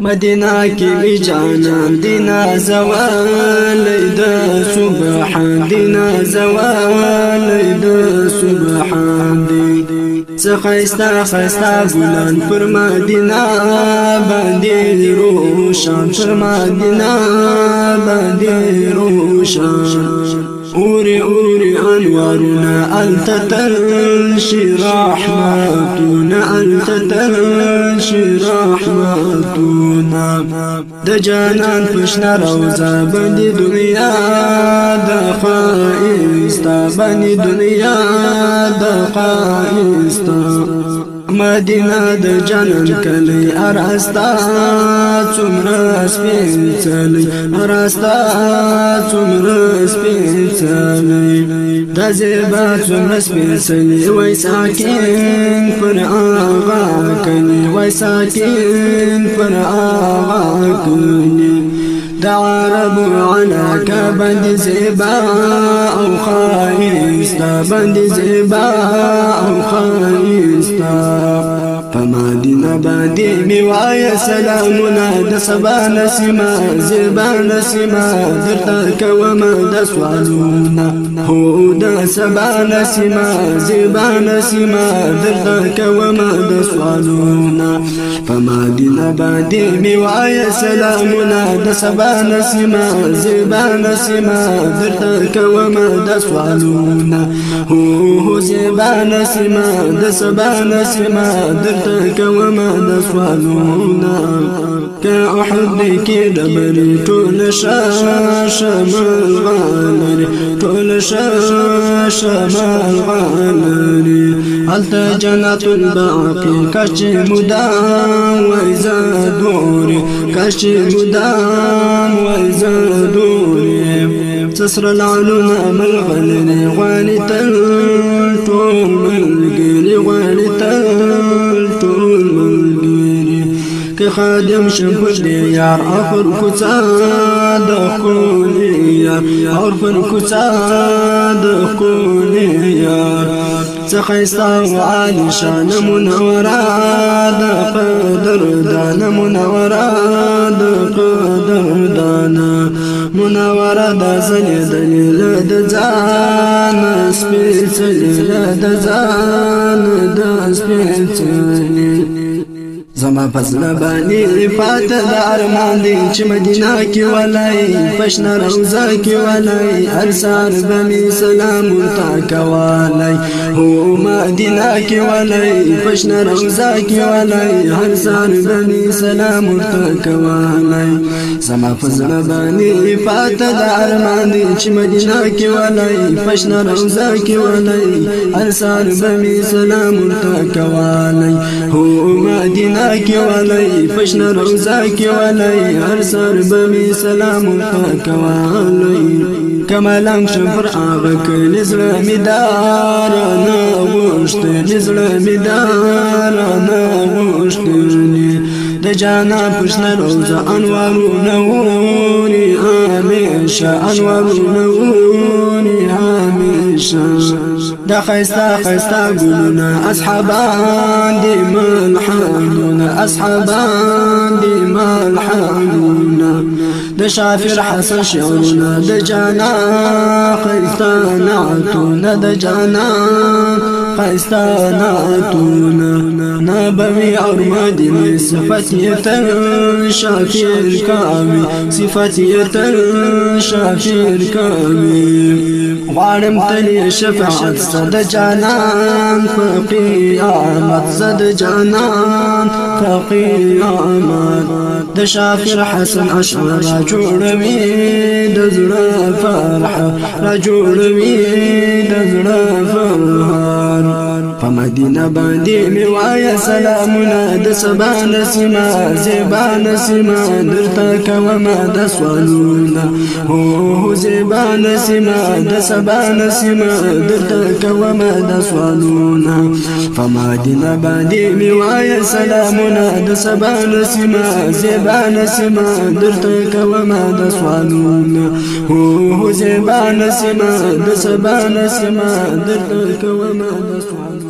مدینہ کی می جانا دینا زوال د سبحان دینا زوال د سبحان دی. څخایستا خستا ګلان پر مدینہ باندې روشن پر مدینہ باندې روشن. أوري أوري أنوارنا أنت تنشي رحمتنا أنت تنشي رحمتنا. دجانان فشنا روزا بني دنيا دخائستا بني دنيا دخائستا مدینه د جنن کلی اراستا څومره سپېڅلې اراستا څومره سپېڅلې د زیبا څومره سپېڅلې وای ساکین پر آغا کلی وای ساکین پر آغا کلی دعرب على كبد زبا أو خايستا بند زبا أو خايستا فما دينا بادي بوايا سلامنا دسبا نسما زبا نسما درتك وما دسوالونا. هو دسبا نسما زبا نسما درتك وما دسوالونا. فما دينا بادي بوايا سلامنا دسبا نسما زبا نسما درتك وما دسوالونا. هو زبا نسما دسبا نسما درتك تک وما د سوالونا که احد کې د بری ټول شمال غالري ټول شمال غالري هلت جنت الباقي کش مدام وإذا دوري؟ کش مدام وإذا دوري. تسر العلوم ملغلري غالي تل طول ملقري غالي تل خادم شمپش دی یار آخر کچا دخولی یار آخر کچا دخولی یار څخیستا عالی شان منورا د قدر دان منورا د قدر دان منورا د زنی دلیل د ځان سپیڅل د ځان د سپیڅل زما پزړه باندې پات د ارمان دي چې مدینه کې ولای پښن روزه کې ولای هر سار بمی سلام تا کوالای هو مدینه کې ولای پښن روزه کې ولای هر سار بمی سلام تا کوالای زما پزړه باندې پات د ارمان دي چې مدینه کې ولای پښن روزه کې ولای هر سار بمی سلام تا کوالای هو مدینه کې ولای پښن روزا کې ولای هر سر به سلام پاک ولای کمالم شفر آغا کل زلمی دارانا غوشتنی زلمی دارانا غوشتنی د جانا پشن روزا انوارو نوونی همیشه انوارو نوونی همیشه دا خیستا خیستا گلونا اصحابان دی من أصحابان دي ملحقنا دا شافر حسن شعرنا دا جانا خيستا نعتنا دا جانا خيستا نعتنا نبوي أرمدني صفتي شافر كامي صفتي شافر كامي غارم تلي شفاعت صد جانان فقيامت صد جانان فقيامت د شافر حسن أشعر جوړوي د زړه فرح را د زړه مدینه باندې می وای سلامونه د سبا نسما زیبا نسما درته کوم د سوالونه. هو زیبا نسما د سبا نسما درته کوم د سوالونه. په مدینه باندې می وای سلامونه د سبا نسما زیبا نسما درته کوم د سوالونه. هو زیبا نسما د سبا نسما درته کوم د سوالونه.